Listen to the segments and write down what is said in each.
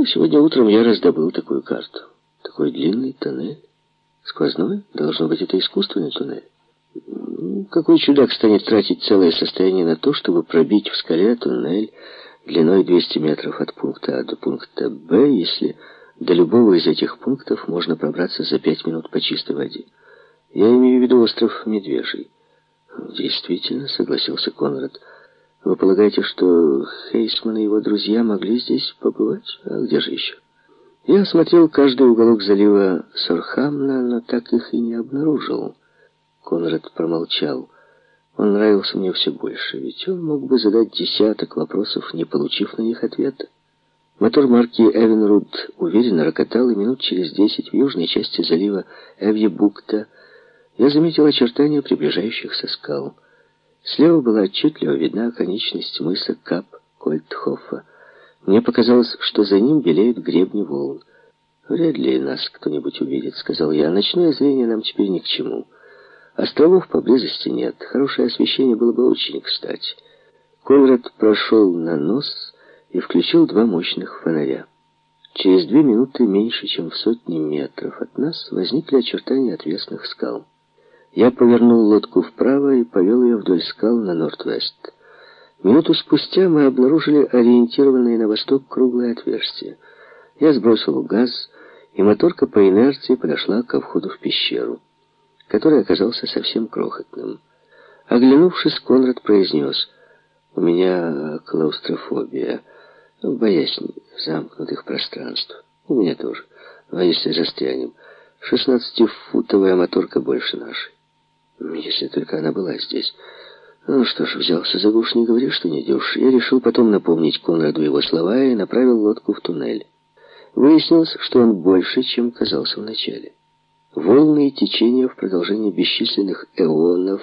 Ну, сегодня утром я раздобыл такую карту. Такой длинный тоннель. Сквозной? Должно быть, это искусственный туннель. Какой чудак станет тратить целое состояние на то, чтобы пробить в скале туннель длиной 200 метров от пункта А до пункта Б, если до любого из этих пунктов можно пробраться за 5 минут по чистой воде? Я имею в виду остров Медвежий. Действительно, согласился Конрад. Вы полагаете, что Хейсман и его друзья могли здесь побывать? А где же еще? Я осмотрел каждый уголок залива Сорхамна, но так их и не обнаружил. Конрад промолчал. Он нравился мне все больше, ведь он мог бы задать десяток вопросов, не получив на них ответа. Мотор марки Эвенруд уверенно рокотал, и минут через десять в южной части залива Эвьебукта я заметил очертания приближающихся скал. Слева была отчетливо видна оконечность мыса Кап Кольтхофа. Мне показалось, что за ним белеют гребни волн. «Вряд ли нас кто-нибудь увидит», — сказал я. «Ночное зрение нам теперь ни к чему». Островов поблизости нет. Хорошее освещение было бы очень кстати. Конрад прошел на нос и включил два мощных фонаря. Через две минуты, меньше чем в сотни метров от нас, возникли очертания отвесных скал. Я повернул лодку вправо и повел ее вдоль скал на Норд-Вест. Минуту спустя мы обнаружили ориентированное на восток круглое отверстие. Я сбросил газ, и моторка по инерции подошла ко входу в пещеру который оказался совсем крохотным. Оглянувшись, Конрад произнес, «У меня клаустрофобия, боязнь замкнутых пространств. У меня тоже. А если застрянем? Шестнадцатифутовая моторка больше нашей. Если только она была здесь». Ну что ж, взялся за гуш, не говори, что не идешь. Я решил потом напомнить Конраду его слова и направил лодку в туннель. Выяснилось, что он больше, чем казался вначале. Волны и течения в продолжении бесчисленных эонов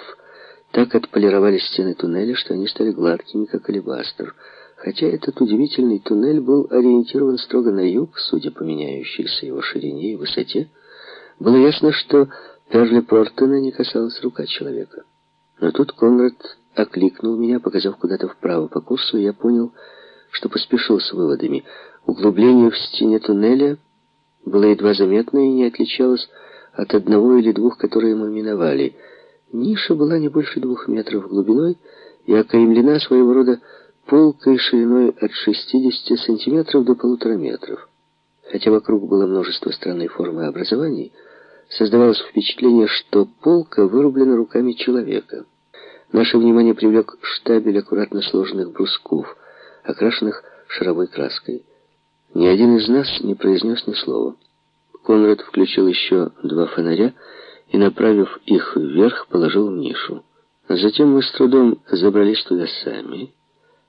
так отполировали стены туннеля, что они стали гладкими, как алебастр. Хотя этот удивительный туннель был ориентирован строго на юг, судя по меняющейся его ширине и высоте, было ясно, что Перли Портона не касалась рука человека. Но тут Конрад окликнул меня, показав куда-то вправо по курсу, и я понял, что поспешил с выводами. Углубление в стене туннеля было едва заметно и не отличалось от одного или двух, которые мы миновали. Ниша была не больше двух метров глубиной и окаймлена своего рода полкой шириной от 60 сантиметров до полутора метров. Хотя вокруг было множество странной формы образований, создавалось впечатление, что полка вырублена руками человека. Наше внимание привлек штабель аккуратно сложенных брусков, окрашенных шаровой краской. Ни один из нас не произнес ни слова. Конрад включил еще два фонаря и, направив их вверх, положил в нишу. Затем мы с трудом забрались туда сами.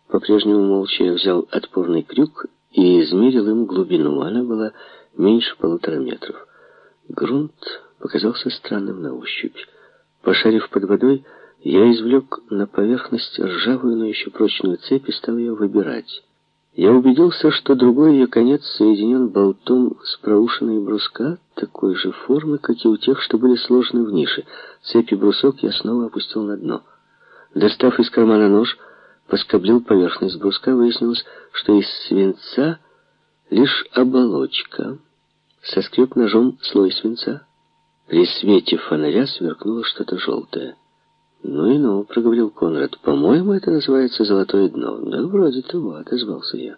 По-прежнему молча взял отпорный крюк и измерил им глубину. Она была меньше полутора метров. Грунт показался странным на ощупь. Пошарив под водой, я извлек на поверхность ржавую, но еще прочную цепь и стал ее выбирать. Я убедился, что другой ее конец соединен болтом с проушиной бруска, такой же формы, как и у тех, что были сложены в нише. Цепь и брусок я снова опустил на дно. Достав из кармана нож, поскоблил поверхность бруска, выяснилось, что из свинца лишь оболочка. Соскреб ножом слой свинца. При свете фонаря сверкнуло что-то желтое. «Ну и ну», — проговорил Конрад, — «по-моему, это называется золотое дно». «Да, вроде того», — отозвался я.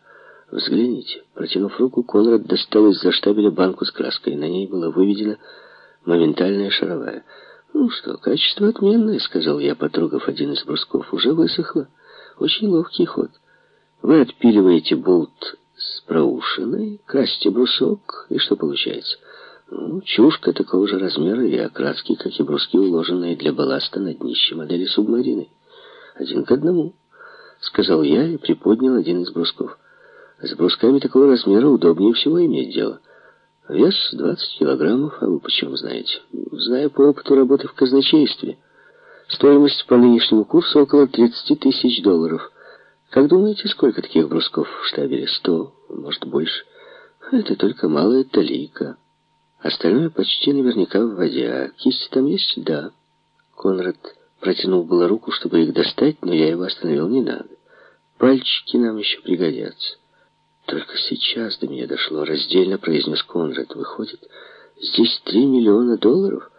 «Взгляните». Протянув руку, Конрад достал из-за штабеля банку с краской. На ней было выведено моментальная шаровая. «Ну что, качество отменное», — сказал я, потрогав один из брусков. «Уже высохло. Очень ловкий ход. Вы отпиливаете болт с проушиной, красите брусок, и что получается?» Ну, чушка такого же размера и окраски, как и бруски, уложенные для балласта на днище модели субмарины. Один к одному, сказал я и приподнял один из брусков. С брусками такого размера удобнее всего иметь дело. Вес 20 килограммов, а вы почему знаете? Знаю по опыту работы в казначействе. Стоимость по нынешнему курсу около 30 тысяч долларов. Как думаете, сколько таких брусков в штабеле? Сто, может, больше? Это только малая талика. Остальное почти наверняка в воде. А кисти там есть? Да. Конрад протянул было руку, чтобы их достать, но я его остановил. Не надо. Пальчики нам еще пригодятся. Только сейчас до меня дошло, раздельно произнес Конрад. Выходит, здесь три миллиона долларов?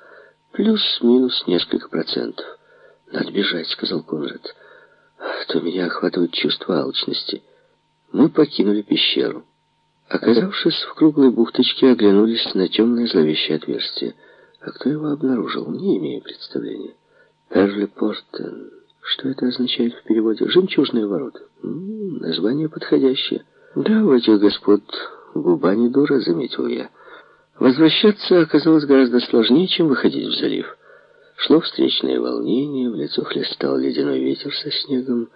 Плюс-минус несколько процентов. Надо бежать, сказал Конрад. А то меня охватывает чувство алчности. Мы покинули пещеру. Оказавшись в круглой бухточке, оглянулись на темное зловещее отверстие. А кто его обнаружил, не имею представления. Перли Портен. Что это означает в переводе? Жемчужные ворота. Название подходящее. Да, у этих господ губа не дура, заметил я. Возвращаться оказалось гораздо сложнее, чем выходить в залив. Шло встречное волнение, в лицо хлестал ледяной ветер со снегом.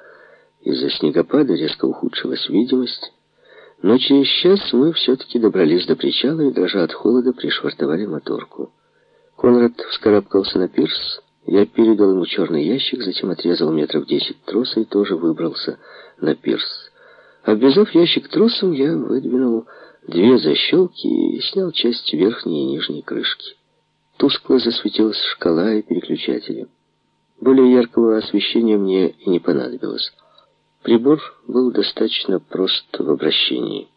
Из-за снегопада резко ухудшилась видимость. Но через час мы все-таки добрались до причала и, дрожа от холода, пришвартовали моторку. Конрад вскарабкался на пирс. Я передал ему черный ящик, затем отрезал метров десять троса и тоже выбрался на пирс. Обвязав ящик тросом, я выдвинул две защелки и снял часть верхней и нижней крышки. Тускло засветилась шкала и переключатели. Более яркого освещения мне и не понадобилось. Прибор был достаточно прост в обращении.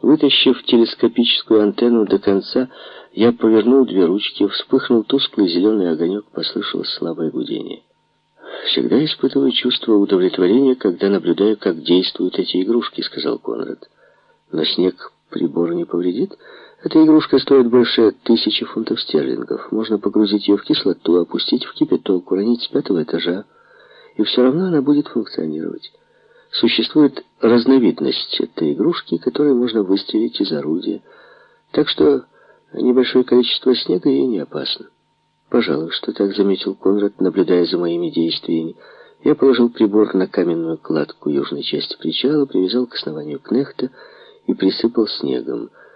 Вытащив телескопическую антенну до конца, я повернул две ручки, вспыхнул тусклый зеленый огонек, послышалось слабое гудение. «Всегда испытываю чувство удовлетворения, когда наблюдаю, как действуют эти игрушки», — сказал Конрад. «Но снег прибор не повредит? Эта игрушка стоит больше тысячи фунтов стерлингов. Можно погрузить ее в кислоту, опустить в кипяток, уронить с пятого этажа, и все равно она будет функционировать». Существует разновидность этой игрушки, которой можно выстрелить из орудия. Так что небольшое количество снега ей не опасно. Пожалуй, что так заметил Конрад, наблюдая за моими действиями. Я положил прибор на каменную кладку южной части причала, привязал к основанию кнехта и присыпал снегом.